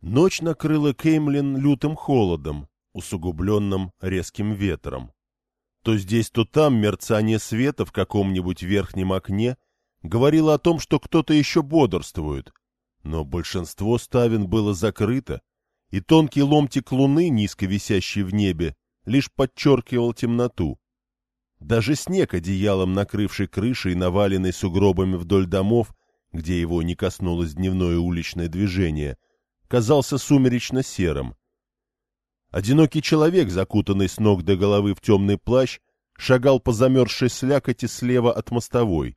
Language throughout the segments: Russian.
Ночь накрыла Кеймлин лютым холодом, усугубленным резким ветром. То здесь, то там мерцание света в каком-нибудь верхнем окне говорило о том, что кто-то еще бодрствует, но большинство ставен было закрыто, и тонкий ломтик луны, низко висящий в небе, лишь подчеркивал темноту. Даже снег, одеялом накрывший крышей, наваленный сугробами вдоль домов, где его не коснулось дневное уличное движение, казался сумеречно серым. Одинокий человек, закутанный с ног до головы в темный плащ, шагал по замерзшей слякоти слева от мостовой.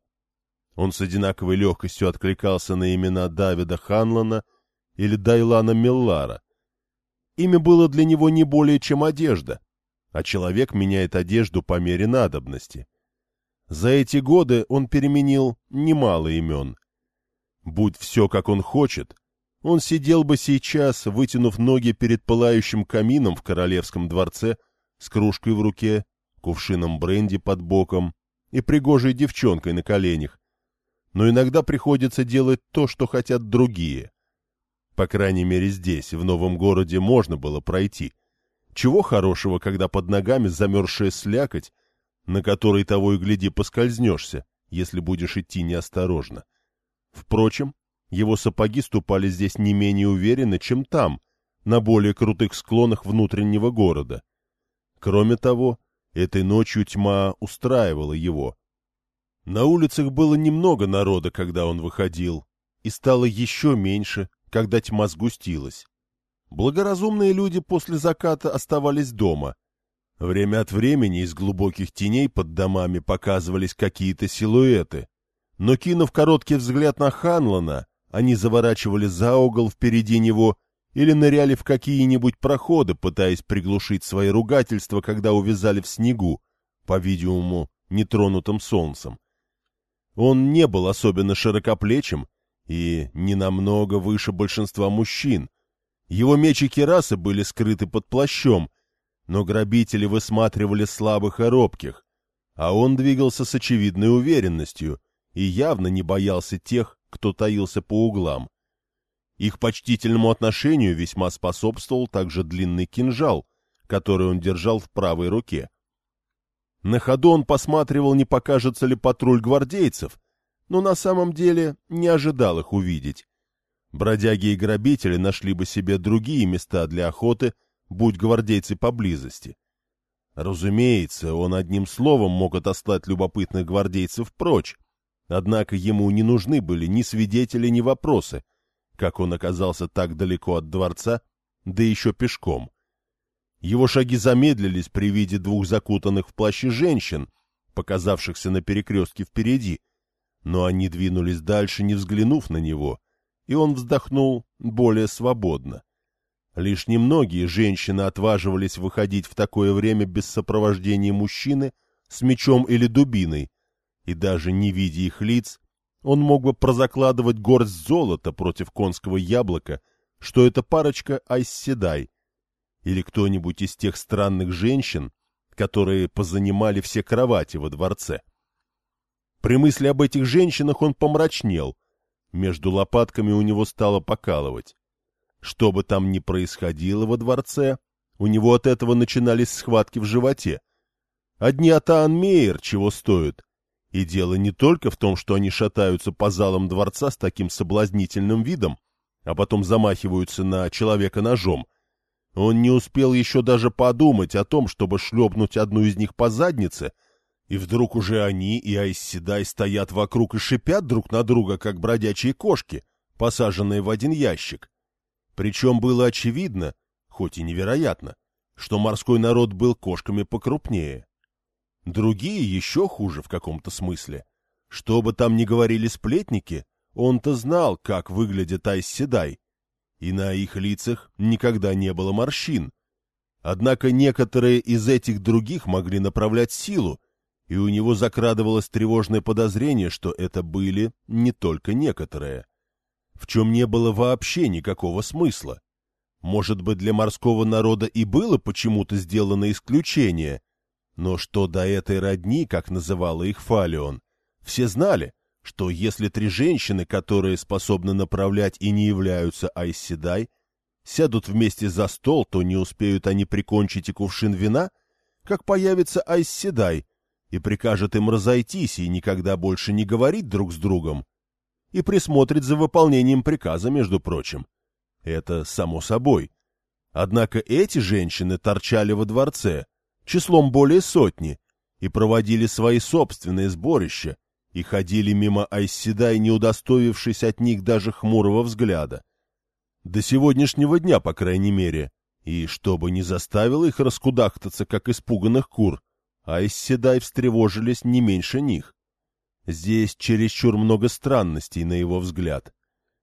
Он с одинаковой легкостью откликался на имена Давида Ханлана или Дайлана Миллара. Имя было для него не более чем одежда, а человек меняет одежду по мере надобности. За эти годы он переменил немало имен. Будь все, как он хочет, он сидел бы сейчас, вытянув ноги перед пылающим камином в королевском дворце, с кружкой в руке, кувшином бренди под боком и пригожей девчонкой на коленях. Но иногда приходится делать то, что хотят другие. По крайней мере здесь, в новом городе, можно было пройти. Чего хорошего, когда под ногами замерзшая слякоть, на которой того и гляди поскользнешься, если будешь идти неосторожно. Впрочем, его сапоги ступали здесь не менее уверенно, чем там, на более крутых склонах внутреннего города. Кроме того, этой ночью тьма устраивала его. На улицах было немного народа, когда он выходил, и стало еще меньше, когда тьма сгустилась. Благоразумные люди после заката оставались дома. Время от времени из глубоких теней под домами показывались какие-то силуэты. Но, кинув короткий взгляд на Ханлана, они заворачивали за угол впереди него или ныряли в какие-нибудь проходы, пытаясь приглушить свои ругательства, когда увязали в снегу, по-видимому, нетронутым солнцем. Он не был особенно широкоплечим и не намного выше большинства мужчин. Его меч и керасы были скрыты под плащом, но грабители высматривали слабых и робких, а он двигался с очевидной уверенностью и явно не боялся тех, кто таился по углам. Их почтительному отношению весьма способствовал также длинный кинжал, который он держал в правой руке. На ходу он посматривал, не покажется ли патруль гвардейцев, но на самом деле не ожидал их увидеть. Бродяги и грабители нашли бы себе другие места для охоты, будь гвардейцы поблизости. Разумеется, он одним словом мог отослать любопытных гвардейцев прочь, Однако ему не нужны были ни свидетели, ни вопросы, как он оказался так далеко от дворца, да еще пешком. Его шаги замедлились при виде двух закутанных в плащи женщин, показавшихся на перекрестке впереди, но они двинулись дальше, не взглянув на него, и он вздохнул более свободно. Лишь немногие женщины отваживались выходить в такое время без сопровождения мужчины с мечом или дубиной, и даже не видя их лиц, он мог бы прозакладывать горсть золота против конского яблока, что это парочка Айсседай, или кто-нибудь из тех странных женщин, которые позанимали все кровати во дворце. При мысли об этих женщинах он помрачнел, между лопатками у него стало покалывать. Что бы там ни происходило во дворце, у него от этого начинались схватки в животе. Одни Атаан Мейер чего стоят, и дело не только в том, что они шатаются по залам дворца с таким соблазнительным видом, а потом замахиваются на человека ножом. Он не успел еще даже подумать о том, чтобы шлепнуть одну из них по заднице, и вдруг уже они и Айсседай стоят вокруг и шипят друг на друга, как бродячие кошки, посаженные в один ящик. Причем было очевидно, хоть и невероятно, что морской народ был кошками покрупнее. Другие еще хуже в каком-то смысле. Что бы там ни говорили сплетники, он-то знал, как выглядит Айсседай, и на их лицах никогда не было морщин. Однако некоторые из этих других могли направлять силу, и у него закрадывалось тревожное подозрение, что это были не только некоторые, в чем не было вообще никакого смысла. Может быть, для морского народа и было почему-то сделано исключение, но что до этой родни, как называла их Фалион, все знали, что если три женщины, которые способны направлять и не являются Айседай, сядут вместе за стол, то не успеют они прикончить и кувшин вина, как появится Айсседай и прикажет им разойтись и никогда больше не говорить друг с другом, и присмотрит за выполнением приказа, между прочим. Это само собой. Однако эти женщины торчали во дворце, числом более сотни, и проводили свои собственные сборища, и ходили мимо Айсседай, не удостоившись от них даже хмурого взгляда. До сегодняшнего дня, по крайней мере, и чтобы не заставило их раскудахтаться, как испуганных кур, Айсседай встревожились не меньше них. Здесь чересчур много странностей, на его взгляд.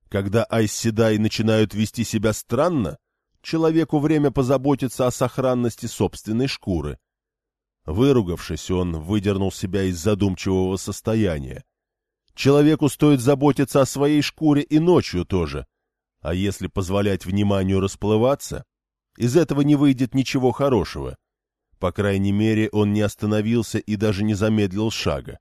Когда Айсседай начинают вести себя странно, человеку время позаботиться о сохранности собственной шкуры. Выругавшись, он выдернул себя из задумчивого состояния. Человеку стоит заботиться о своей шкуре и ночью тоже. А если позволять вниманию расплываться, из этого не выйдет ничего хорошего. По крайней мере, он не остановился и даже не замедлил шага.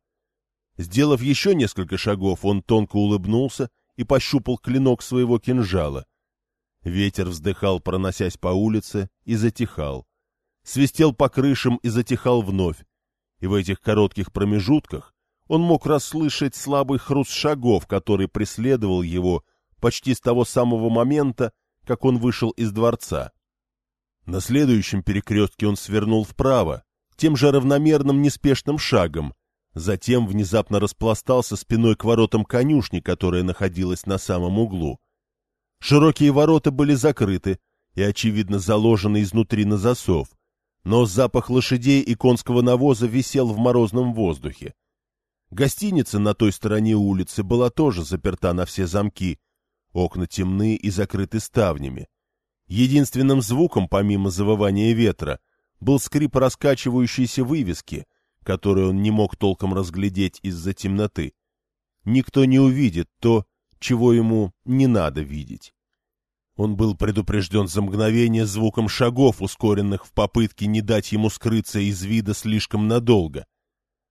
Сделав еще несколько шагов, он тонко улыбнулся и пощупал клинок своего кинжала. Ветер вздыхал, проносясь по улице, и затихал. Свистел по крышам и затихал вновь. И в этих коротких промежутках он мог расслышать слабый хруст шагов, который преследовал его почти с того самого момента, как он вышел из дворца. На следующем перекрестке он свернул вправо, тем же равномерным неспешным шагом, затем внезапно распластался спиной к воротам конюшни, которая находилась на самом углу. Широкие ворота были закрыты и, очевидно, заложены изнутри на засов, но запах лошадей и конского навоза висел в морозном воздухе. Гостиница на той стороне улицы была тоже заперта на все замки, окна темны и закрыты ставнями. Единственным звуком, помимо завывания ветра, был скрип раскачивающейся вывески — которую он не мог толком разглядеть из-за темноты. Никто не увидит то, чего ему не надо видеть. Он был предупрежден за мгновение звуком шагов, ускоренных в попытке не дать ему скрыться из вида слишком надолго.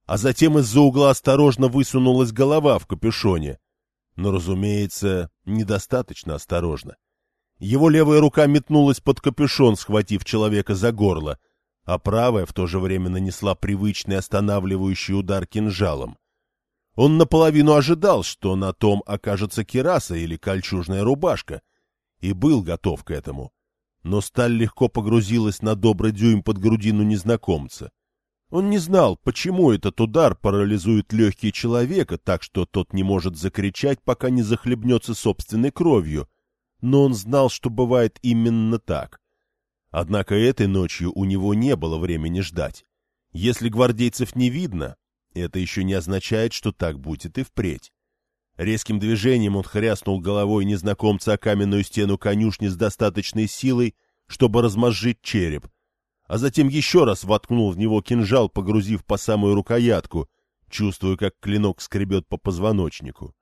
А затем из-за угла осторожно высунулась голова в капюшоне. Но, разумеется, недостаточно осторожно. Его левая рука метнулась под капюшон, схватив человека за горло — а правая в то же время нанесла привычный останавливающий удар кинжалом. Он наполовину ожидал, что на том окажется кераса или кольчужная рубашка, и был готов к этому. Но сталь легко погрузилась на добрый дюйм под грудину незнакомца. Он не знал, почему этот удар парализует легкие человека так, что тот не может закричать, пока не захлебнется собственной кровью, но он знал, что бывает именно так — Однако этой ночью у него не было времени ждать. Если гвардейцев не видно, это еще не означает, что так будет и впредь. Резким движением он хряснул головой незнакомца о каменную стену конюшни с достаточной силой, чтобы размозжить череп, а затем еще раз воткнул в него кинжал, погрузив по самую рукоятку, чувствуя, как клинок скребет по позвоночнику.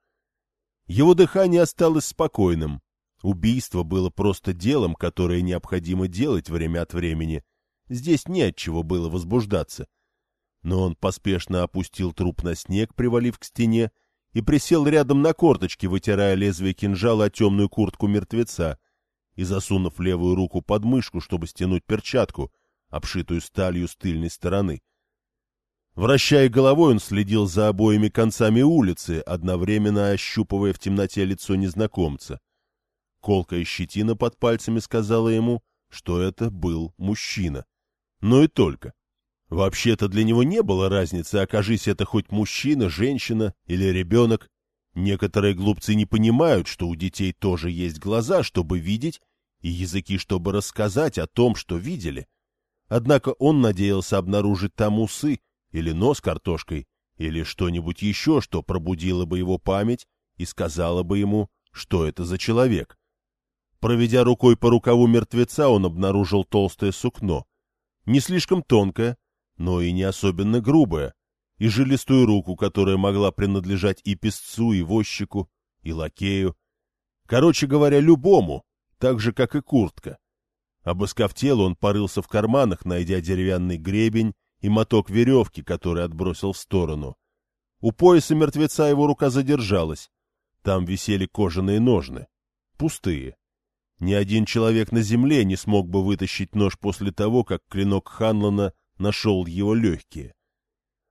Его дыхание осталось спокойным, Убийство было просто делом, которое необходимо делать время от времени. Здесь не от чего было возбуждаться. Но он поспешно опустил труп на снег, привалив к стене, и присел рядом на корточки, вытирая лезвие кинжала о темную куртку мертвеца и засунув левую руку под мышку, чтобы стянуть перчатку, обшитую сталью с тыльной стороны. Вращая головой, он следил за обоими концами улицы, одновременно ощупывая в темноте лицо незнакомца. Колкая щетина под пальцами сказала ему, что это был мужчина. Но и только. Вообще-то для него не было разницы, окажись это хоть мужчина, женщина или ребенок. Некоторые глупцы не понимают, что у детей тоже есть глаза, чтобы видеть, и языки, чтобы рассказать о том, что видели. Однако он надеялся обнаружить там усы или нос картошкой, или что-нибудь еще, что пробудило бы его память и сказала бы ему, что это за человек. Проведя рукой по рукаву мертвеца, он обнаружил толстое сукно. Не слишком тонкое, но и не особенно грубое, и жилистую руку, которая могла принадлежать и песцу, и возчику, и лакею. Короче говоря, любому, так же, как и куртка. Обыскав тело, он порылся в карманах, найдя деревянный гребень и моток веревки, который отбросил в сторону. У пояса мертвеца его рука задержалась. Там висели кожаные ножны. Пустые. Ни один человек на земле не смог бы вытащить нож после того, как клинок Ханлона нашел его легкие.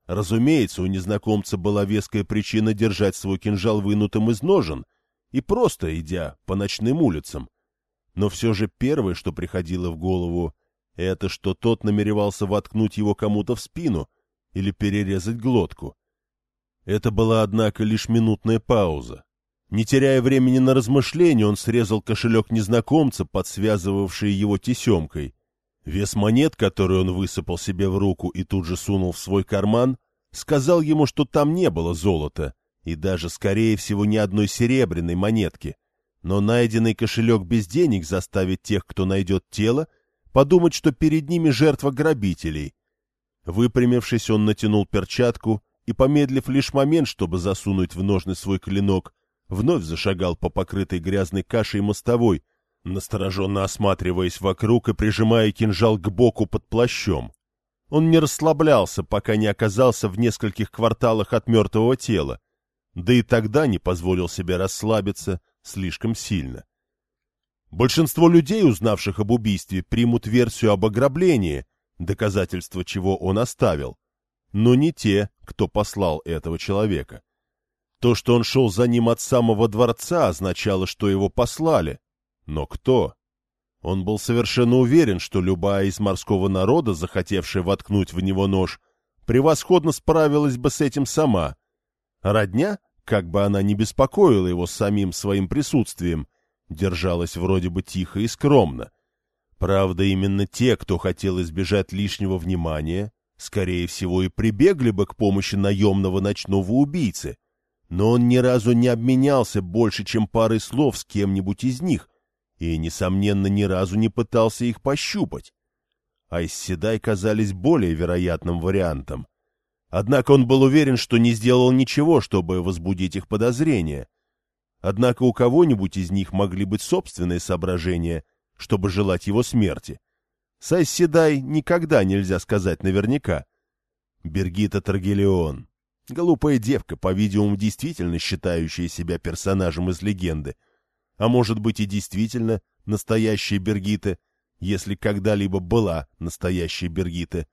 Разумеется, у незнакомца была веская причина держать свой кинжал вынутым из ножен и просто идя по ночным улицам. Но все же первое, что приходило в голову, это что тот намеревался воткнуть его кому-то в спину или перерезать глотку. Это была, однако, лишь минутная пауза. Не теряя времени на размышления, он срезал кошелек незнакомца, подсвязывавший его тесемкой. Вес монет, который он высыпал себе в руку и тут же сунул в свой карман, сказал ему, что там не было золота, и даже, скорее всего, ни одной серебряной монетки. Но найденный кошелек без денег заставит тех, кто найдет тело, подумать, что перед ними жертва грабителей. Выпрямившись, он натянул перчатку и, помедлив лишь момент, чтобы засунуть в ножны свой клинок, вновь зашагал по покрытой грязной кашей мостовой, настороженно осматриваясь вокруг и прижимая кинжал к боку под плащом. Он не расслаблялся, пока не оказался в нескольких кварталах от мертвого тела, да и тогда не позволил себе расслабиться слишком сильно. Большинство людей, узнавших об убийстве, примут версию об ограблении, доказательство чего он оставил, но не те, кто послал этого человека. То, что он шел за ним от самого дворца, означало, что его послали. Но кто? Он был совершенно уверен, что любая из морского народа, захотевшая воткнуть в него нож, превосходно справилась бы с этим сама. Родня, как бы она ни беспокоила его самим своим присутствием, держалась вроде бы тихо и скромно. Правда, именно те, кто хотел избежать лишнего внимания, скорее всего, и прибегли бы к помощи наемного ночного убийцы, но он ни разу не обменялся больше, чем парой слов с кем-нибудь из них, и, несомненно, ни разу не пытался их пощупать. Айсседай казались более вероятным вариантом. Однако он был уверен, что не сделал ничего, чтобы возбудить их подозрения. Однако у кого-нибудь из них могли быть собственные соображения, чтобы желать его смерти. С Айсседай никогда нельзя сказать наверняка. Бергита Таргелион. Глупая девка, по-видимому, действительно считающая себя персонажем из легенды — а может быть и действительно настоящая Бергита, если когда-либо была настоящей Бергита.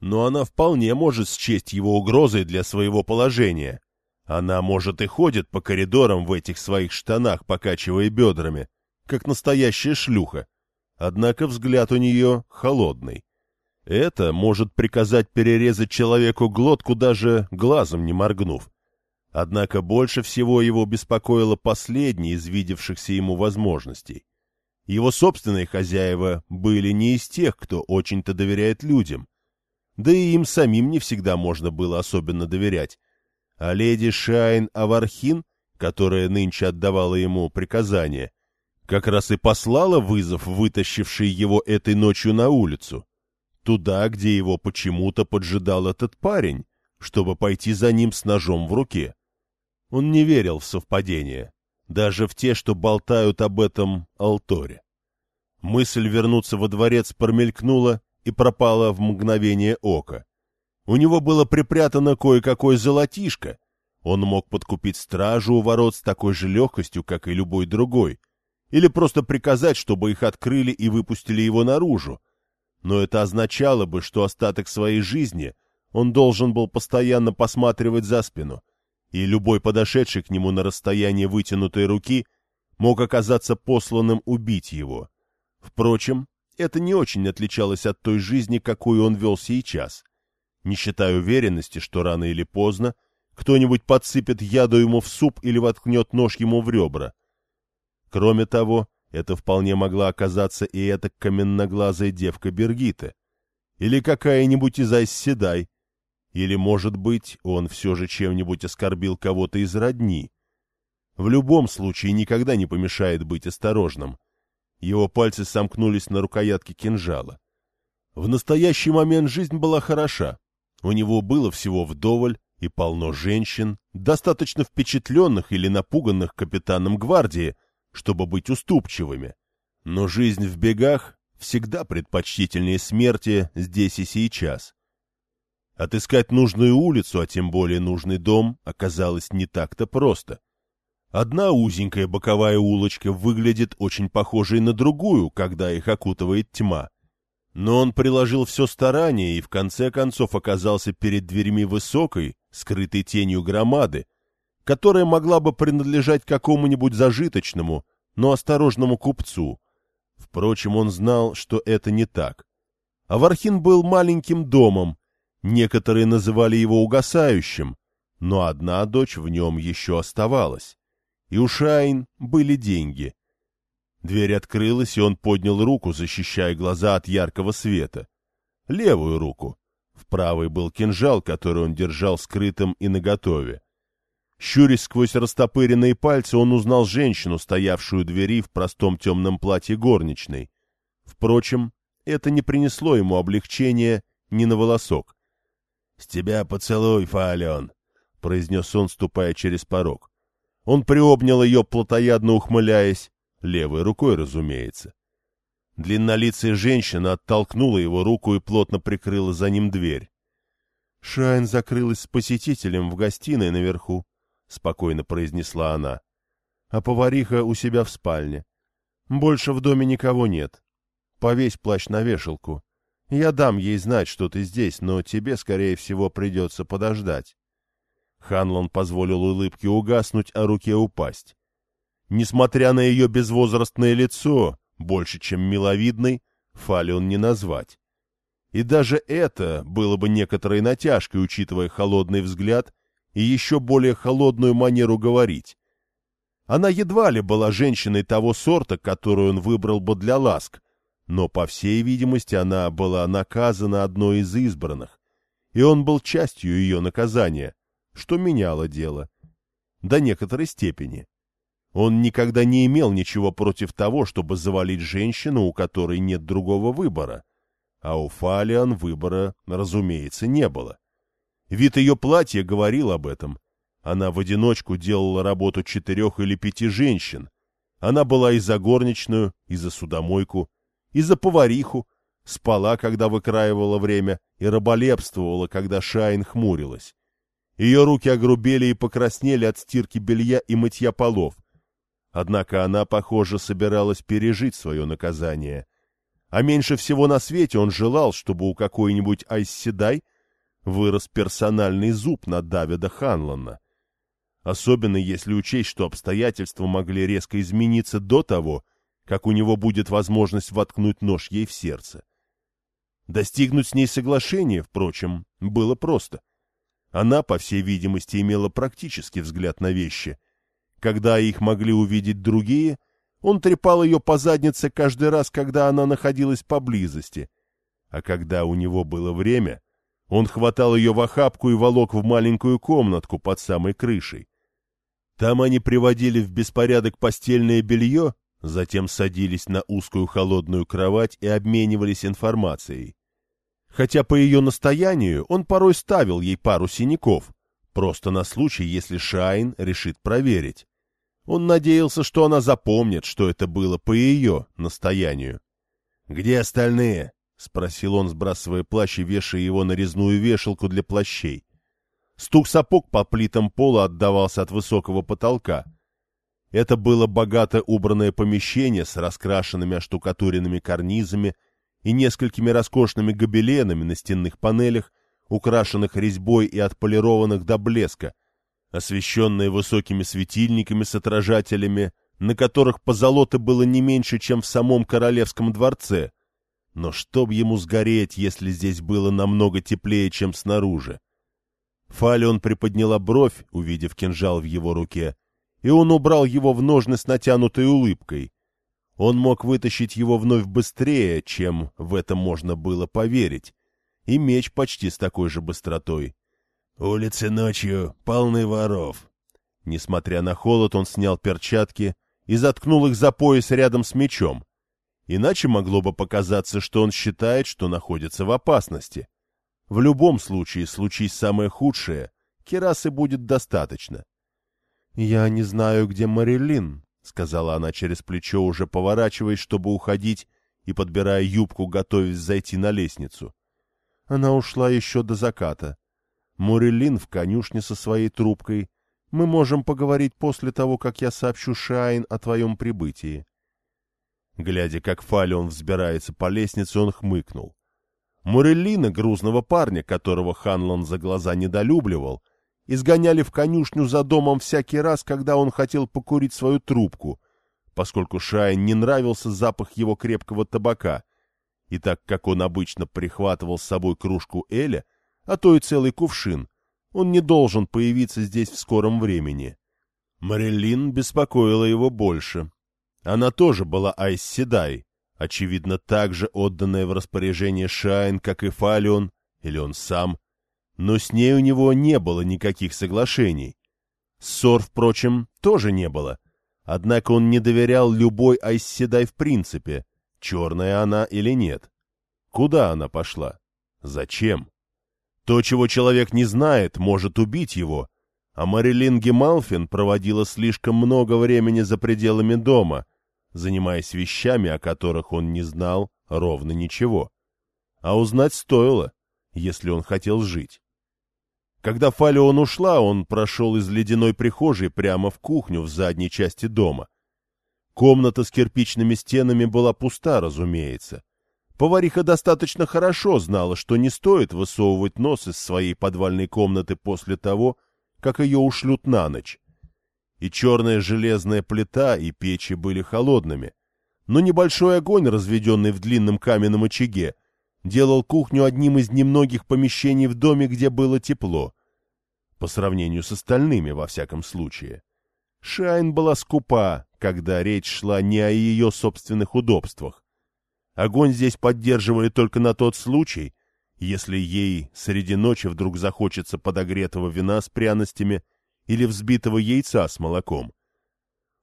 Но она вполне может счесть его угрозой для своего положения. Она, может, и ходит по коридорам в этих своих штанах, покачивая бедрами, как настоящая шлюха. Однако взгляд у нее холодный. Это может приказать перерезать человеку глотку, даже глазом не моргнув. Однако больше всего его беспокоило последнее из видевшихся ему возможностей. Его собственные хозяева были не из тех, кто очень-то доверяет людям. Да и им самим не всегда можно было особенно доверять. А леди Шайн Авархин, которая нынче отдавала ему приказания, как раз и послала вызов, вытащивший его этой ночью на улицу. Туда, где его почему-то поджидал этот парень, чтобы пойти за ним с ножом в руке. Он не верил в совпадения, даже в те, что болтают об этом Алторе. Мысль вернуться во дворец промелькнула и пропала в мгновение ока. У него было припрятано кое-какое золотишко. Он мог подкупить стражу у ворот с такой же легкостью, как и любой другой, или просто приказать, чтобы их открыли и выпустили его наружу. Но это означало бы, что остаток своей жизни он должен был постоянно посматривать за спину, и любой подошедший к нему на расстояние вытянутой руки мог оказаться посланным убить его. Впрочем, это не очень отличалось от той жизни, какую он вел сейчас, не считая уверенности, что рано или поздно кто-нибудь подсыпет яду ему в суп или воткнет нож ему в ребра. Кроме того, это вполне могла оказаться и эта каменноглазая девка Бергита, или какая-нибудь из Айсседай, или, может быть, он все же чем-нибудь оскорбил кого-то из родни. В любом случае никогда не помешает быть осторожным. Его пальцы сомкнулись на рукоятке кинжала. В настоящий момент жизнь была хороша. У него было всего вдоволь и полно женщин, достаточно впечатленных или напуганных капитаном гвардии, чтобы быть уступчивыми. Но жизнь в бегах всегда предпочтительнее смерти здесь и сейчас. Отыскать нужную улицу, а тем более нужный дом, оказалось не так-то просто. Одна узенькая боковая улочка выглядит очень похожей на другую, когда их окутывает тьма. Но он приложил все старание и в конце концов оказался перед дверьми высокой, скрытой тенью громады, которая могла бы принадлежать какому-нибудь зажиточному, но осторожному купцу. Впрочем, он знал, что это не так. Авархин был маленьким домом, некоторые называли его угасающим, но одна дочь в нем еще оставалась. И у Шайн были деньги. Дверь открылась, и он поднял руку, защищая глаза от яркого света. Левую руку. В правой был кинжал, который он держал скрытым и наготове. Щурясь сквозь растопыренные пальцы, он узнал женщину, стоявшую у двери в простом темном платье горничной. Впрочем, это не принесло ему облегчения ни на волосок. — С тебя поцелуй, Фаолен, — произнес он, ступая через порог. Он приобнял ее, плотоядно ухмыляясь, левой рукой, разумеется. Длиннолицая женщина оттолкнула его руку и плотно прикрыла за ним дверь. Шайн закрылась с посетителем в гостиной наверху, — спокойно произнесла она. — А повариха у себя в спальне. Больше в доме никого нет. Повесь плащ на вешалку. Я дам ей знать, что ты здесь, но тебе, скорее всего, придется подождать. Ханлон позволил улыбке угаснуть, а руке упасть. Несмотря на ее безвозрастное лицо, больше, чем миловидной, Фалион не назвать. И даже это было бы некоторой натяжкой, учитывая холодный взгляд и еще более холодную манеру говорить. Она едва ли была женщиной того сорта, которую он выбрал бы для ласк, но, по всей видимости, она была наказана одной из избранных, и он был частью ее наказания, что меняло дело. До некоторой степени. Он никогда не имел ничего против того, чтобы завалить женщину, у которой нет другого выбора. А у Фалиан выбора, разумеется, не было. Вид ее платья говорил об этом. Она в одиночку делала работу четырех или пяти женщин. Она была и за горничную, и за судомойку, и за повариху, спала, когда выкраивала время, и раболепствовала, когда Шайн хмурилась. Ее руки огрубели и покраснели от стирки белья и мытья полов. Однако она, похоже, собиралась пережить свое наказание. А меньше всего на свете он желал, чтобы у какой-нибудь Айсседай вырос персональный зуб на Давида Ханлана. Особенно если учесть, что обстоятельства могли резко измениться до того, как у него будет возможность воткнуть нож ей в сердце. Достигнуть с ней соглашения, впрочем, было просто. Она, по всей видимости, имела практический взгляд на вещи. Когда их могли увидеть другие, он трепал ее по заднице каждый раз, когда она находилась поблизости. А когда у него было время, он хватал ее в охапку и волок в маленькую комнатку под самой крышей. Там они приводили в беспорядок постельное белье, затем садились на узкую холодную кровать и обменивались информацией. Хотя по ее настоянию он порой ставил ей пару синяков, просто на случай, если Шайн решит проверить. Он надеялся, что она запомнит, что это было по ее настоянию. «Где остальные?» — спросил он, сбрасывая плащ и вешая его на резную вешалку для плащей. Стук сапог по плитам пола отдавался от высокого потолка. Это было богато убранное помещение с раскрашенными оштукатуренными карнизами и несколькими роскошными гобеленами на стенных панелях, украшенных резьбой и отполированных до блеска, освещенные высокими светильниками с отражателями, на которых позолоты было не меньше, чем в самом королевском дворце — но чтоб ему сгореть, если здесь было намного теплее, чем снаружи? Фалион приподняла бровь, увидев кинжал в его руке, и он убрал его в ножны с натянутой улыбкой. Он мог вытащить его вновь быстрее, чем в это можно было поверить, и меч почти с такой же быстротой. Улицы ночью полны воров. Несмотря на холод, он снял перчатки и заткнул их за пояс рядом с мечом. Иначе могло бы показаться, что он считает, что находится в опасности. В любом случае, случись самое худшее, керасы будет достаточно. — Я не знаю, где Марилин, — сказала она через плечо, уже поворачиваясь, чтобы уходить, и подбирая юбку, готовясь зайти на лестницу. Она ушла еще до заката. Мурелин в конюшне со своей трубкой. Мы можем поговорить после того, как я сообщу Шайн о твоем прибытии. Глядя, как Фалион взбирается по лестнице, он хмыкнул. Муреллина, грузного парня, которого Ханлон за глаза недолюбливал, изгоняли в конюшню за домом всякий раз, когда он хотел покурить свою трубку, поскольку Шайн не нравился запах его крепкого табака, и так как он обычно прихватывал с собой кружку Эля, а то и целый кувшин, он не должен появиться здесь в скором времени. Мариллин беспокоила его больше. Она тоже была Айс Седай, очевидно, так же отданная в распоряжение Шайн, как и Фалион, или он сам, но с ней у него не было никаких соглашений. Ссор, впрочем, тоже не было, однако он не доверял любой Айс Седай в принципе, черная она или нет. Куда она пошла? Зачем? То, чего человек не знает, может убить его, а Марилин Гемалфин проводила слишком много времени за пределами дома, занимаясь вещами, о которых он не знал ровно ничего. А узнать стоило, если он хотел жить. Когда Фалион ушла, он прошел из ледяной прихожей прямо в кухню в задней части дома. Комната с кирпичными стенами была пуста, разумеется. Повариха достаточно хорошо знала, что не стоит высовывать нос из своей подвальной комнаты после того, как ее ушлют на ночь. И черная железная плита и печи были холодными. Но небольшой огонь, разведенный в длинном каменном очаге, делал кухню одним из немногих помещений в доме, где было тепло. По сравнению с остальными, во всяком случае. Шайн была скупа, когда речь шла не о ее собственных удобствах. Огонь здесь поддерживали только на тот случай, если ей среди ночи вдруг захочется подогретого вина с пряностями или взбитого яйца с молоком.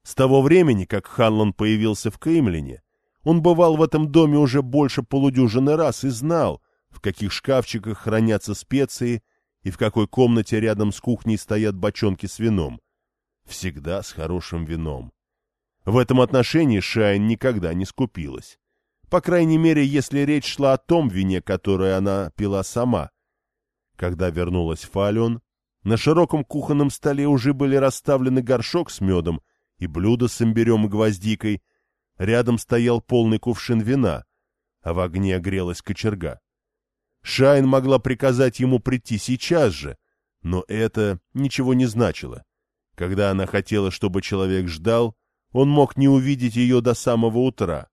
С того времени, как Ханлон появился в Кеймлине, он бывал в этом доме уже больше полудюжины раз и знал, в каких шкафчиках хранятся специи и в какой комнате рядом с кухней стоят бочонки с вином. Всегда с хорошим вином. В этом отношении Шайн никогда не скупилась. По крайней мере, если речь шла о том вине, которое она пила сама. Когда вернулась Фалион, на широком кухонном столе уже были расставлены горшок с медом и блюдо с имбирем и гвоздикой. Рядом стоял полный кувшин вина, а в огне грелась кочерга. Шайн могла приказать ему прийти сейчас же, но это ничего не значило. Когда она хотела, чтобы человек ждал, он мог не увидеть ее до самого утра.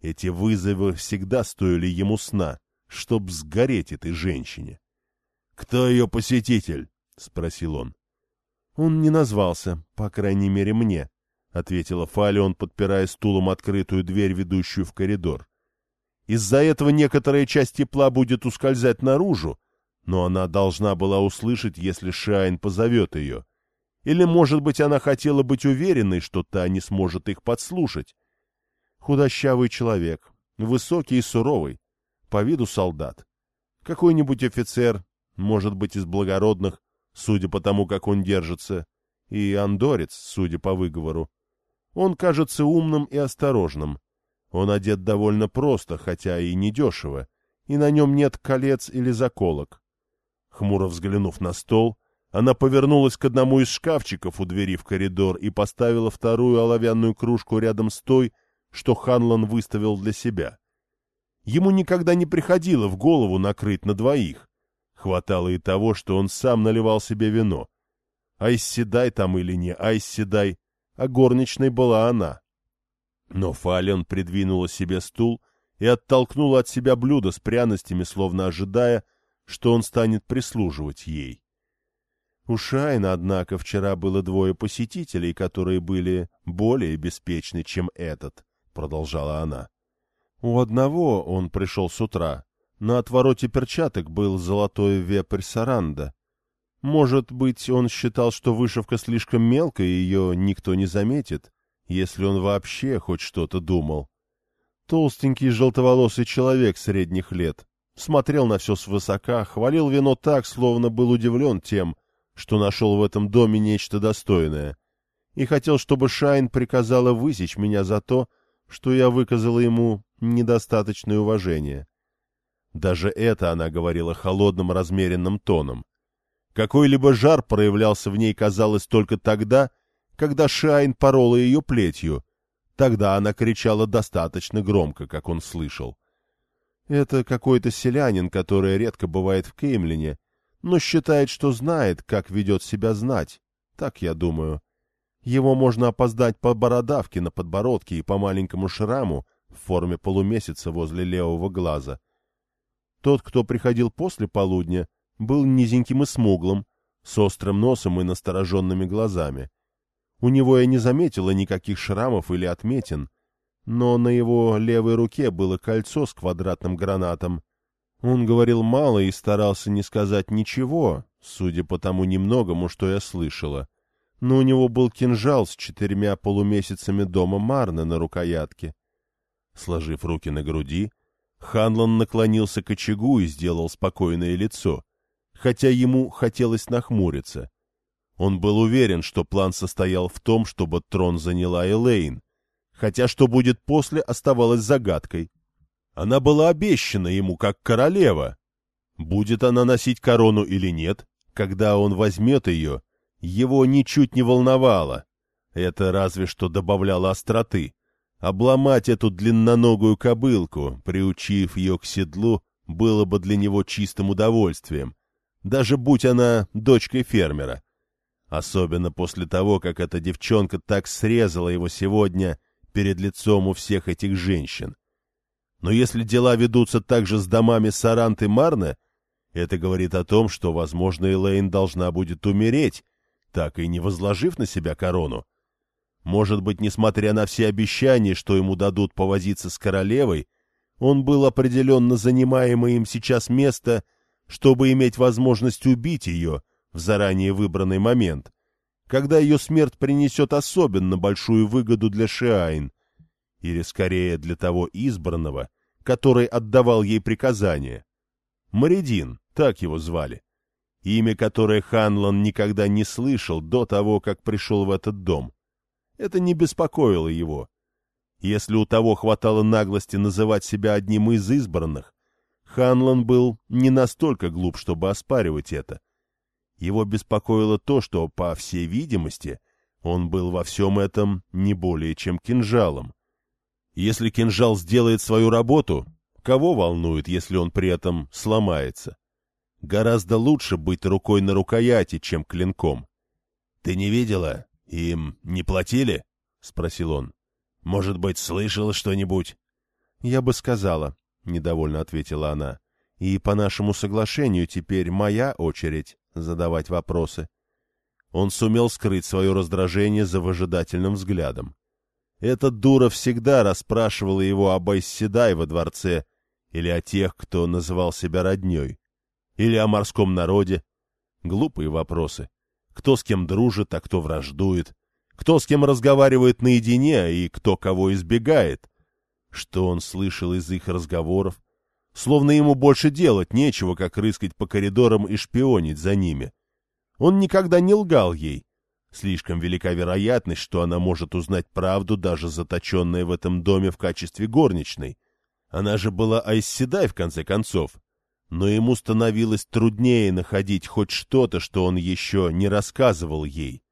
Эти вызовы всегда стоили ему сна, чтоб сгореть этой женщине. — Кто ее посетитель? — спросил он. — Он не назвался, по крайней мере, мне, — ответила Фалион, подпирая стулом открытую дверь, ведущую в коридор. Из-за этого некоторая часть тепла будет ускользать наружу, но она должна была услышать, если Шайн позовет ее — или, может быть, она хотела быть уверенной, что та не сможет их подслушать? Худощавый человек, высокий и суровый, по виду солдат. Какой-нибудь офицер, может быть, из благородных, судя по тому, как он держится, и андорец, судя по выговору. Он кажется умным и осторожным. Он одет довольно просто, хотя и недешево, и на нем нет колец или заколок. Хмуро взглянув на стол, она повернулась к одному из шкафчиков у двери в коридор и поставила вторую оловянную кружку рядом с той, что Ханлан выставил для себя. Ему никогда не приходило в голову накрыть на двоих. Хватало и того, что он сам наливал себе вино. Айсседай там или не Айсседай, а горничной была она. Но Фален придвинула себе стул и оттолкнула от себя блюдо с пряностями, словно ожидая, что он станет прислуживать ей. У Шайна, однако, вчера было двое посетителей, которые были более беспечны, чем этот, — продолжала она. У одного он пришел с утра. На отвороте перчаток был золотой вепрь саранда. Может быть, он считал, что вышивка слишком мелкая, и ее никто не заметит, если он вообще хоть что-то думал. Толстенький желтоволосый человек средних лет. Смотрел на все свысока, хвалил вино так, словно был удивлен тем, что нашел в этом доме нечто достойное, и хотел, чтобы Шайн приказала высечь меня за то, что я выказала ему недостаточное уважение. Даже это она говорила холодным размеренным тоном. Какой-либо жар проявлялся в ней, казалось, только тогда, когда Шайн порола ее плетью. Тогда она кричала достаточно громко, как он слышал. Это какой-то селянин, который редко бывает в Кеймлине, но считает, что знает, как ведет себя знать. Так я думаю. Его можно опоздать по бородавке на подбородке и по маленькому шраму в форме полумесяца возле левого глаза. Тот, кто приходил после полудня, был низеньким и смуглым, с острым носом и настороженными глазами. У него я не заметила никаких шрамов или отметин, но на его левой руке было кольцо с квадратным гранатом. Он говорил мало и старался не сказать ничего, судя по тому немногому, что я слышала. Но у него был кинжал с четырьмя полумесяцами дома Марны на рукоятке. Сложив руки на груди, Ханлан наклонился к очагу и сделал спокойное лицо — хотя ему хотелось нахмуриться. Он был уверен, что план состоял в том, чтобы трон заняла Элейн, хотя что будет после, оставалось загадкой. Она была обещана ему как королева. Будет она носить корону или нет, когда он возьмет ее, его ничуть не волновало. Это разве что добавляло остроты. Обломать эту длинноногую кобылку, приучив ее к седлу, было бы для него чистым удовольствием даже будь она дочкой фермера. Особенно после того, как эта девчонка так срезала его сегодня перед лицом у всех этих женщин. Но если дела ведутся также с домами Сарант и Марне, это говорит о том, что, возможно, Элейн должна будет умереть, так и не возложив на себя корону. Может быть, несмотря на все обещания, что ему дадут повозиться с королевой, он был определенно занимаемое им сейчас место — чтобы иметь возможность убить ее в заранее выбранный момент, когда ее смерть принесет особенно большую выгоду для Шиайн, или скорее для того избранного, который отдавал ей приказания. Маридин, так его звали, имя которое Ханлан никогда не слышал до того, как пришел в этот дом. Это не беспокоило его. Если у того хватало наглости называть себя одним из избранных, Ханлан был не настолько глуп, чтобы оспаривать это. Его беспокоило то, что, по всей видимости, он был во всем этом не более чем кинжалом. Если кинжал сделает свою работу, кого волнует, если он при этом сломается? Гораздо лучше быть рукой на рукояти, чем клинком. — Ты не видела? Им не платили? — спросил он. — Может быть, слышала что-нибудь? — Я бы сказала, — недовольно ответила она. — И по нашему соглашению теперь моя очередь задавать вопросы. Он сумел скрыть свое раздражение за выжидательным взглядом. Эта дура всегда расспрашивала его об Айсседай во дворце или о тех, кто называл себя родней, или о морском народе. Глупые вопросы. Кто с кем дружит, а кто враждует, кто с кем разговаривает наедине и кто кого избегает — что он слышал из их разговоров? Словно ему больше делать нечего, как рыскать по коридорам и шпионить за ними. Он никогда не лгал ей. Слишком велика вероятность, что она может узнать правду, даже заточенная в этом доме в качестве горничной. Она же была Айсседай, в конце концов. Но ему становилось труднее находить хоть что-то, что он еще не рассказывал ей.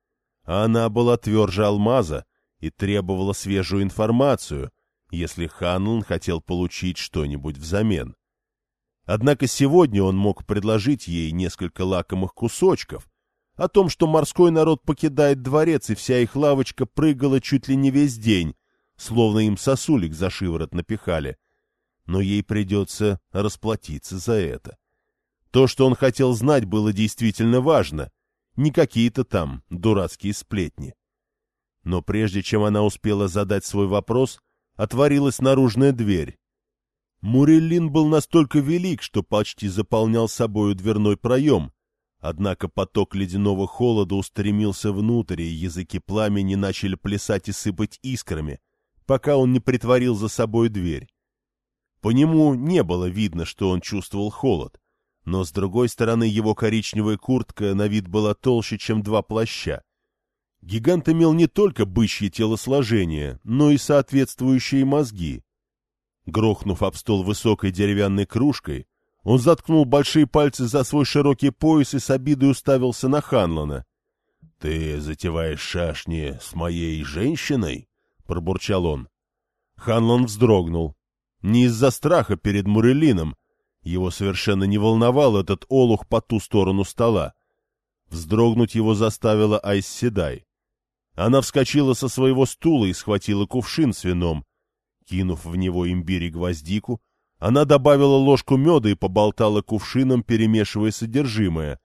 А она была тверже алмаза и требовала свежую информацию, если Ханлан хотел получить что-нибудь взамен. Однако сегодня он мог предложить ей несколько лакомых кусочков, о том, что морской народ покидает дворец, и вся их лавочка прыгала чуть ли не весь день, словно им сосулик за шиворот напихали. Но ей придется расплатиться за это. То, что он хотел знать, было действительно важно, не какие-то там дурацкие сплетни. Но прежде чем она успела задать свой вопрос, отворилась наружная дверь. Муреллин был настолько велик, что почти заполнял собою дверной проем, однако поток ледяного холода устремился внутрь, и языки пламени начали плясать и сыпать искрами, пока он не притворил за собой дверь. По нему не было видно, что он чувствовал холод, но с другой стороны его коричневая куртка на вид была толще, чем два плаща. Гигант имел не только бычье телосложение, но и соответствующие мозги. Грохнув об стол высокой деревянной кружкой, Он заткнул большие пальцы за свой широкий пояс и с обидой уставился на Ханлона. — Ты затеваешь шашни с моей женщиной? — пробурчал он. Ханлон вздрогнул. Не из-за страха перед Мурелином. Его совершенно не волновал этот олух по ту сторону стола. Вздрогнуть его заставила Айс Седай. Она вскочила со своего стула и схватила кувшин с вином. Кинув в него имбирь и гвоздику, она добавила ложку меда и поболтала кувшином, перемешивая содержимое.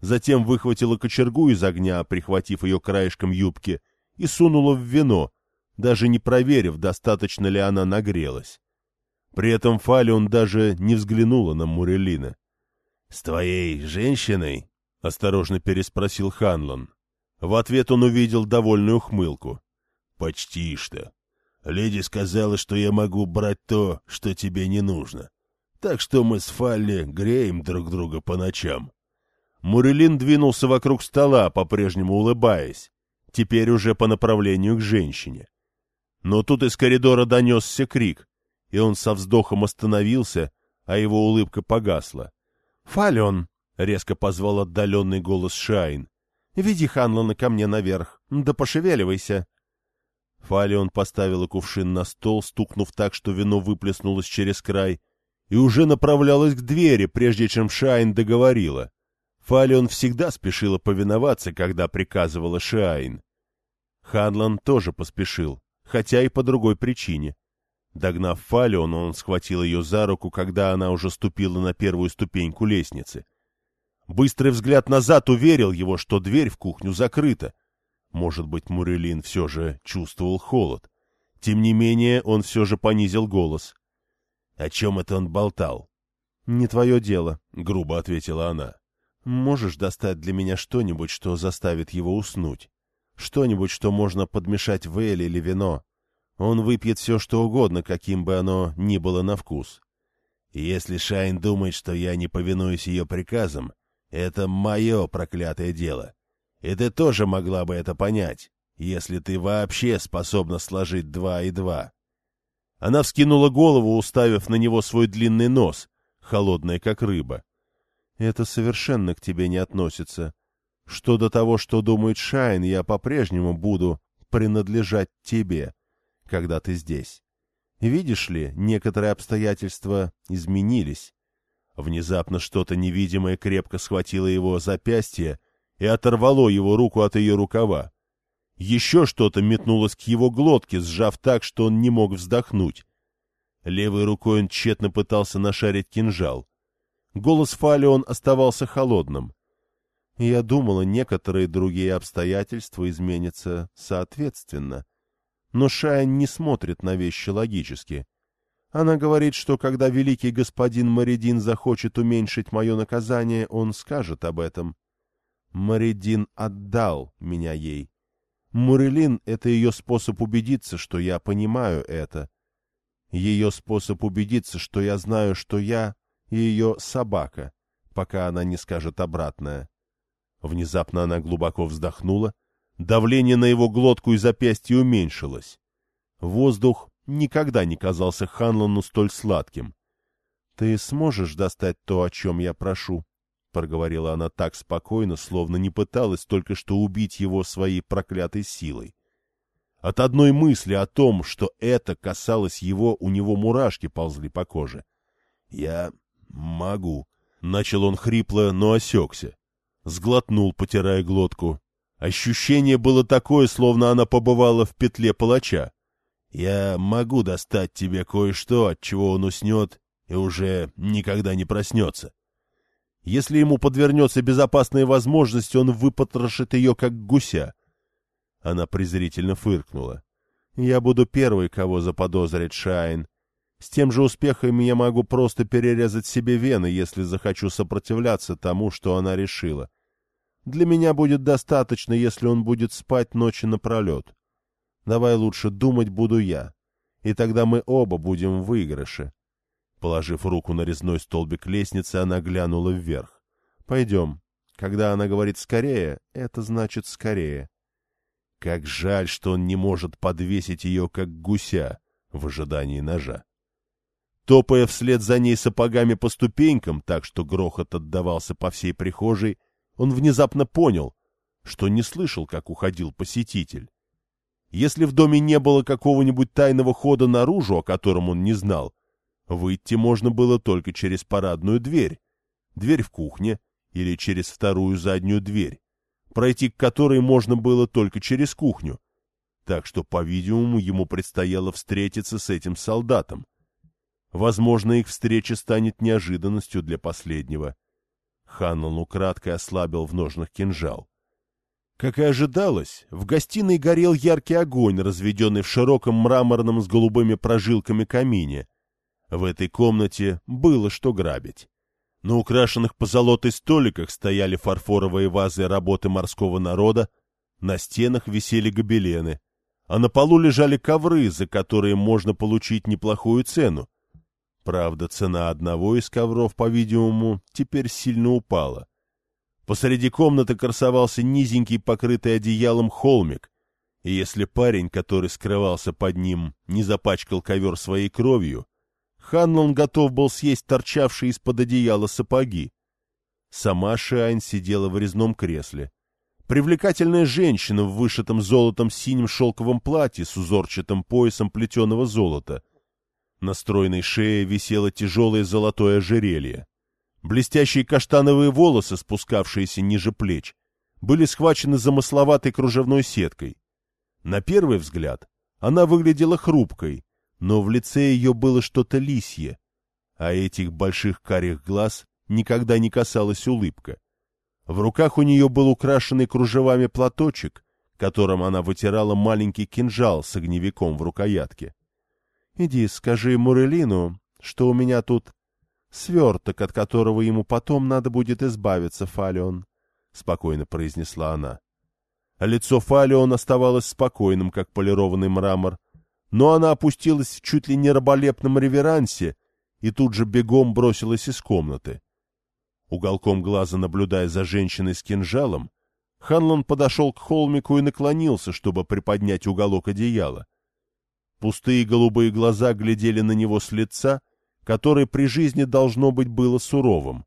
Затем выхватила кочергу из огня, прихватив ее краешком юбки, и сунула в вино, даже не проверив, достаточно ли она нагрелась. При этом Фалион даже не взглянула на Мурелина. — С твоей женщиной? — осторожно переспросил Ханлон. В ответ он увидел довольную ухмылку. — Почти что. Леди сказала, что я могу брать то, что тебе не нужно. Так что мы с Фалли греем друг друга по ночам. Мурелин двинулся вокруг стола, по-прежнему улыбаясь, теперь уже по направлению к женщине. Но тут из коридора донесся крик, и он со вздохом остановился, а его улыбка погасла. — Фалион! — резко позвал отдаленный голос Шайн. — Веди Ханлона ко мне наверх, да пошевеливайся. Фалион поставила кувшин на стол, стукнув так, что вино выплеснулось через край, и уже направлялась к двери, прежде чем Шайн договорила. Фалион всегда спешила повиноваться, когда приказывала Шайн. Ханлон тоже поспешил, хотя и по другой причине. Догнав Фалион, он схватил ее за руку, когда она уже ступила на первую ступеньку лестницы. Быстрый взгляд назад уверил его, что дверь в кухню закрыта. Может быть, Мурелин все же чувствовал холод. Тем не менее, он все же понизил голос. — О чем это он болтал? — Не твое дело, — грубо ответила она. — Можешь достать для меня что-нибудь, что заставит его уснуть? Что-нибудь, что можно подмешать в эль или вино? Он выпьет все, что угодно, каким бы оно ни было на вкус. Если Шайн думает, что я не повинуюсь ее приказам, это мое проклятое дело. И ты тоже могла бы это понять, если ты вообще способна сложить два и два. Она вскинула голову, уставив на него свой длинный нос, холодный, как рыба. Это совершенно к тебе не относится. Что до того, что думает Шайн, я по-прежнему буду принадлежать тебе когда ты здесь. Видишь ли, некоторые обстоятельства изменились. Внезапно что-то невидимое крепко схватило его запястье и оторвало его руку от ее рукава. Еще что-то метнулось к его глотке, сжав так, что он не мог вздохнуть. Левой рукой он тщетно пытался нашарить кинжал. Голос Фалион оставался холодным. Я думала, некоторые другие обстоятельства изменятся соответственно. Но Шайн не смотрит на вещи логически. Она говорит, что когда великий господин Маридин захочет уменьшить мое наказание, он скажет об этом. Маридин отдал меня ей. Мурелин — это ее способ убедиться, что я понимаю это. Ее способ убедиться, что я знаю, что я — ее собака, пока она не скажет обратное. Внезапно она глубоко вздохнула Давление на его глотку и запястье уменьшилось. Воздух никогда не казался Ханлону столь сладким. — Ты сможешь достать то, о чем я прошу? — проговорила она так спокойно, словно не пыталась только что убить его своей проклятой силой. От одной мысли о том, что это касалось его, у него мурашки ползли по коже. — Я могу. — начал он хрипло, но осекся. Сглотнул, потирая глотку. Ощущение было такое, словно она побывала в петле палача. Я могу достать тебе кое-что, от чего он уснет и уже никогда не проснется. Если ему подвернется безопасная возможность, он выпотрошит ее, как гуся. Она презрительно фыркнула. Я буду первой, кого заподозрит Шайн. С тем же успехом я могу просто перерезать себе вены, если захочу сопротивляться тому, что она решила. — для меня будет достаточно, если он будет спать ночи напролет. Давай лучше думать буду я, и тогда мы оба будем в выигрыше. Положив руку на резной столбик лестницы, она глянула вверх. Пойдем. Когда она говорит «скорее», это значит «скорее». Как жаль, что он не может подвесить ее, как гуся, в ожидании ножа. Топая вслед за ней сапогами по ступенькам, так что грохот отдавался по всей прихожей, он внезапно понял, что не слышал, как уходил посетитель. Если в доме не было какого-нибудь тайного хода наружу, о котором он не знал, выйти можно было только через парадную дверь, дверь в кухне или через вторую заднюю дверь, пройти к которой можно было только через кухню. Так что, по-видимому, ему предстояло встретиться с этим солдатом. Возможно, их встреча станет неожиданностью для последнего. Ханнон украдкой ослабил в ножнах кинжал. Как и ожидалось, в гостиной горел яркий огонь, разведенный в широком мраморном с голубыми прожилками камине. В этой комнате было что грабить. На украшенных позолотой столиках стояли фарфоровые вазы работы морского народа, на стенах висели гобелены, а на полу лежали ковры, за которые можно получить неплохую цену. Правда, цена одного из ковров, по-видимому, теперь сильно упала. Посреди комнаты красовался низенький, покрытый одеялом холмик, и если парень, который скрывался под ним, не запачкал ковер своей кровью, Ханнон готов был съесть торчавшие из-под одеяла сапоги. Сама Шиань сидела в резном кресле. Привлекательная женщина в вышитом золотом синем шелковом платье с узорчатым поясом плетеного золота. На стройной шее висело тяжелое золотое ожерелье. Блестящие каштановые волосы, спускавшиеся ниже плеч, были схвачены замысловатой кружевной сеткой. На первый взгляд она выглядела хрупкой, но в лице ее было что-то лисье, а этих больших карих глаз никогда не касалась улыбка. В руках у нее был украшенный кружевами платочек, которым она вытирала маленький кинжал с огневиком в рукоятке. — Иди, скажи Мурелину, что у меня тут сверток, от которого ему потом надо будет избавиться, Фалион, — спокойно произнесла она. Лицо Фалион оставалось спокойным, как полированный мрамор, но она опустилась в чуть ли не раболепном реверансе и тут же бегом бросилась из комнаты. Уголком глаза, наблюдая за женщиной с кинжалом, Ханлон подошел к холмику и наклонился, чтобы приподнять уголок одеяла. Пустые голубые глаза глядели на него с лица, которое при жизни должно быть было суровым.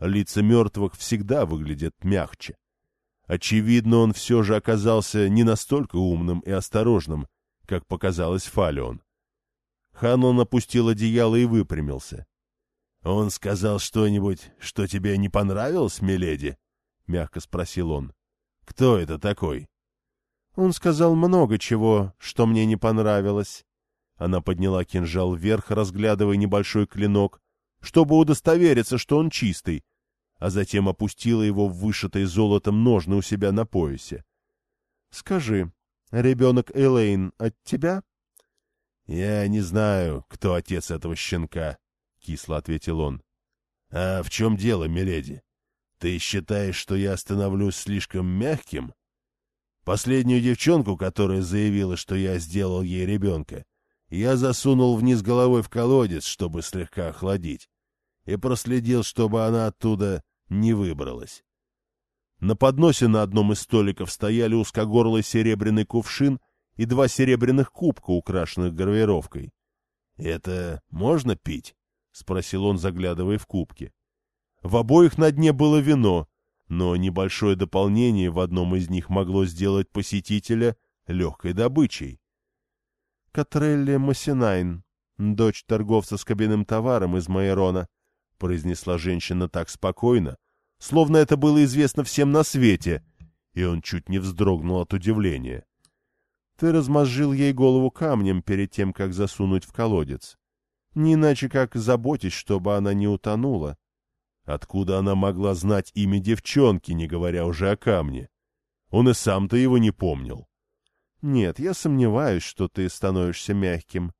Лица мертвых всегда выглядят мягче. Очевидно, он все же оказался не настолько умным и осторожным, как показалось Фалион. Ханон опустил одеяло и выпрямился. — Он сказал что-нибудь, что тебе не понравилось, миледи? — мягко спросил он. — Кто это такой? — Он сказал много чего, что мне не понравилось. Она подняла кинжал вверх, разглядывая небольшой клинок, чтобы удостовериться, что он чистый, а затем опустила его в вышитые золотом ножны у себя на поясе. — Скажи, ребенок Элейн от тебя? — Я не знаю, кто отец этого щенка, — кисло ответил он. — А в чем дело, миледи? Ты считаешь, что я становлюсь слишком мягким? Последнюю девчонку, которая заявила, что я сделал ей ребенка, я засунул вниз головой в колодец, чтобы слегка охладить, и проследил, чтобы она оттуда не выбралась. На подносе на одном из столиков стояли узкогорлый серебряный кувшин и два серебряных кубка, украшенных гравировкой. — Это можно пить? — спросил он, заглядывая в кубки. В обоих на дне было вино, но небольшое дополнение в одном из них могло сделать посетителя легкой добычей. Катрелли Масинайн, дочь торговца с кабинным товаром из Майрона, — произнесла женщина так спокойно, словно это было известно всем на свете, и он чуть не вздрогнул от удивления. Ты размозжил ей голову камнем перед тем, как засунуть в колодец. Не иначе, как заботись, чтобы она не утонула. Откуда она могла знать имя девчонки, не говоря уже о камне? Он и сам-то его не помнил. Нет, я сомневаюсь, что ты становишься мягким.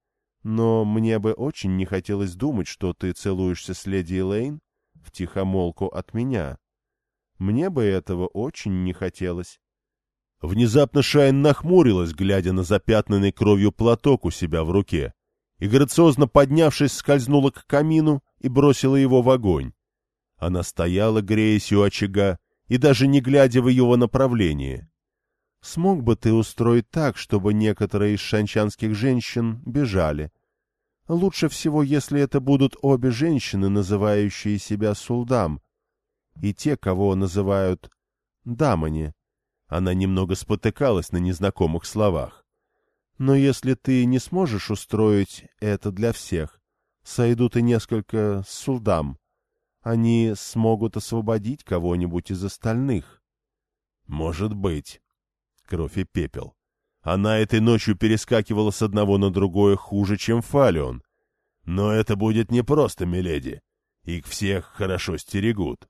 Но мне бы очень не хотелось думать, что ты целуешься с леди Элейн тихомолку от меня. Мне бы этого очень не хотелось. Внезапно Шайн нахмурилась, глядя на запятнанный кровью платок у себя в руке, и, грациозно поднявшись, скользнула к камину и бросила его в огонь. Она стояла, греясь у очага, и даже не глядя в его направление. Смог бы ты устроить так, чтобы некоторые из шанчанских женщин бежали? Лучше всего, если это будут обе женщины, называющие себя Сулдам, и те, кого называют Дамани. Она немного спотыкалась на незнакомых словах. Но если ты не сможешь устроить это для всех, сойдут и несколько Сулдам. Они смогут освободить кого-нибудь из остальных. Может быть. Кровь и пепел. Она этой ночью перескакивала с одного на другое хуже, чем Фалион. Но это будет не просто, миледи. Их всех хорошо стерегут.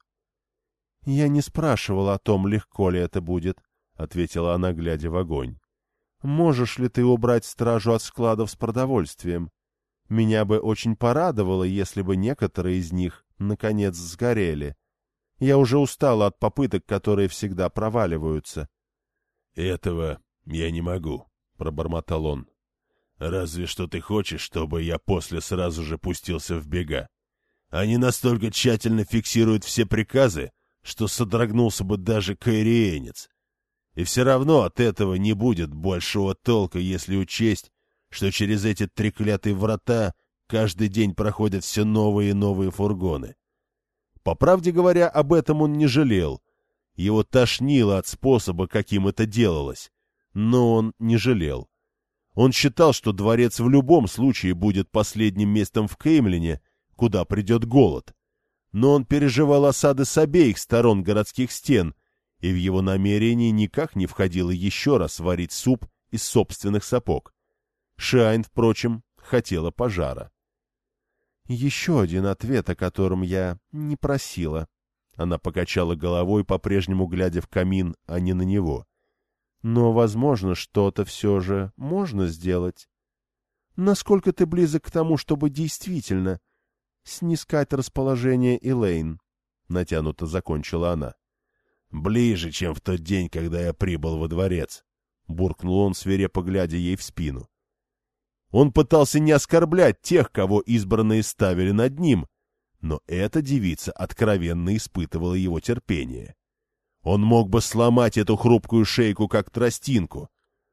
— Я не спрашивала о том, легко ли это будет, — ответила она, глядя в огонь. — Можешь ли ты убрать стражу от складов с продовольствием? Меня бы очень порадовало, если бы некоторые из них, наконец, сгорели. Я уже устала от попыток, которые всегда проваливаются. — Этого я не могу, — пробормотал он. — Разве что ты хочешь, чтобы я после сразу же пустился в бега. Они настолько тщательно фиксируют все приказы, что содрогнулся бы даже каириенец. И все равно от этого не будет большого толка, если учесть, что через эти треклятые врата каждый день проходят все новые и новые фургоны. По правде говоря, об этом он не жалел. Его тошнило от способа, каким это делалось но он не жалел. Он считал, что дворец в любом случае будет последним местом в Кеймлине, куда придет голод. Но он переживал осады с обеих сторон городских стен, и в его намерении никак не входило еще раз варить суп из собственных сапог. Шайн, впрочем, хотела пожара. «Еще один ответ, о котором я не просила». Она покачала головой, по-прежнему глядя в камин, а не на него. Но, возможно, что-то все же можно сделать. Насколько ты близок к тому, чтобы действительно снискать расположение Элейн? Натянуто закончила она. Ближе, чем в тот день, когда я прибыл во дворец, буркнул он, свирепо глядя ей в спину. Он пытался не оскорблять тех, кого избранные ставили над ним, но эта девица откровенно испытывала его терпение. Он мог бы сломать эту хрупкую шейку, как тростинку.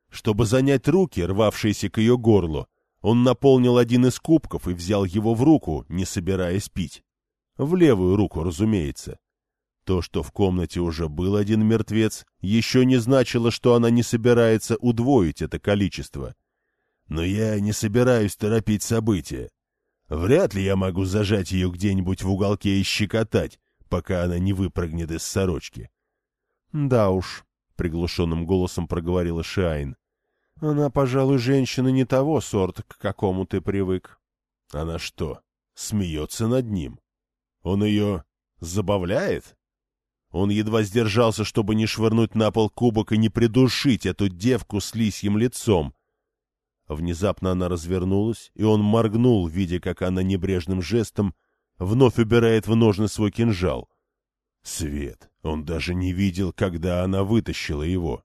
Чтобы занять руки, рвавшиеся к ее горлу, он наполнил один из кубков и взял его в руку, не собираясь пить. В левую руку, разумеется. То, что в комнате уже был один мертвец, еще не значило, что она не собирается удвоить это количество. Но я не собираюсь торопить события. Вряд ли я могу зажать ее где-нибудь в уголке и щекотать, пока она не выпрыгнет из сорочки. «Да уж», — приглушенным голосом проговорила Шайн. «Она, пожалуй, женщина не того сорта, к какому ты привык». «Она что, смеется над ним? Он ее забавляет?» Он едва сдержался, чтобы не швырнуть на пол кубок и не придушить эту девку с лисьим лицом. Внезапно она развернулась, и он моргнул, видя, как она небрежным жестом вновь убирает в ножны свой кинжал. Свет. Он даже не видел, когда она вытащила его.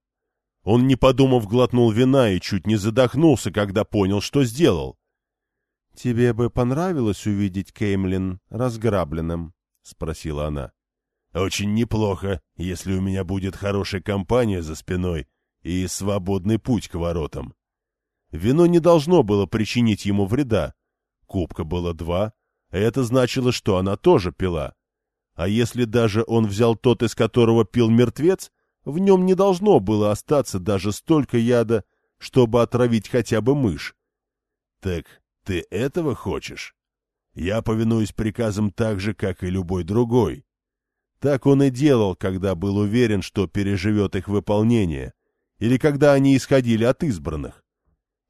Он, не подумав, глотнул вина и чуть не задохнулся, когда понял, что сделал. — Тебе бы понравилось увидеть Кеймлин разграбленным? — спросила она. — Очень неплохо, если у меня будет хорошая компания за спиной и свободный путь к воротам. Вино не должно было причинить ему вреда. Кубка было два, это значило, что она тоже пила. А если даже он взял тот, из которого пил мертвец, в нем не должно было остаться даже столько яда, чтобы отравить хотя бы мышь. Так ты этого хочешь? Я повинуюсь приказам так же, как и любой другой. Так он и делал, когда был уверен, что переживет их выполнение, или когда они исходили от избранных.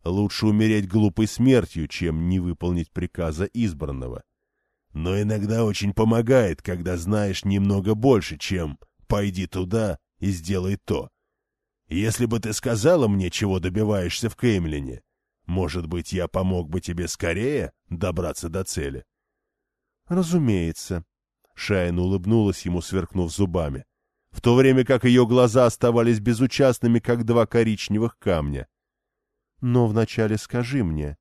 Лучше умереть глупой смертью, чем не выполнить приказа избранного. — но иногда очень помогает, когда знаешь немного больше, чем «пойди туда и сделай то». Если бы ты сказала мне, чего добиваешься в Кеймлине, может быть, я помог бы тебе скорее добраться до цели? — Разумеется. Шайн улыбнулась ему, сверкнув зубами, в то время как ее глаза оставались безучастными, как два коричневых камня. — Но вначале скажи мне,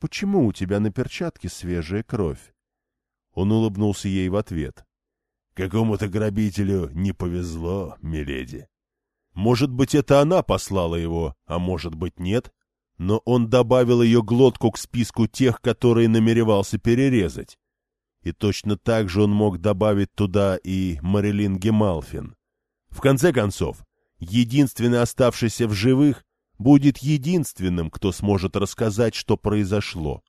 почему у тебя на перчатке свежая кровь? Он улыбнулся ей в ответ. «Какому-то грабителю не повезло, миледи. Может быть, это она послала его, а может быть, нет. но он добавил ее глотку к списку тех, которые намеревался перерезать. И точно так же он мог добавить туда и Марилин Гемалфин. В конце концов, единственный оставшийся в живых будет единственным, кто сможет рассказать, что произошло.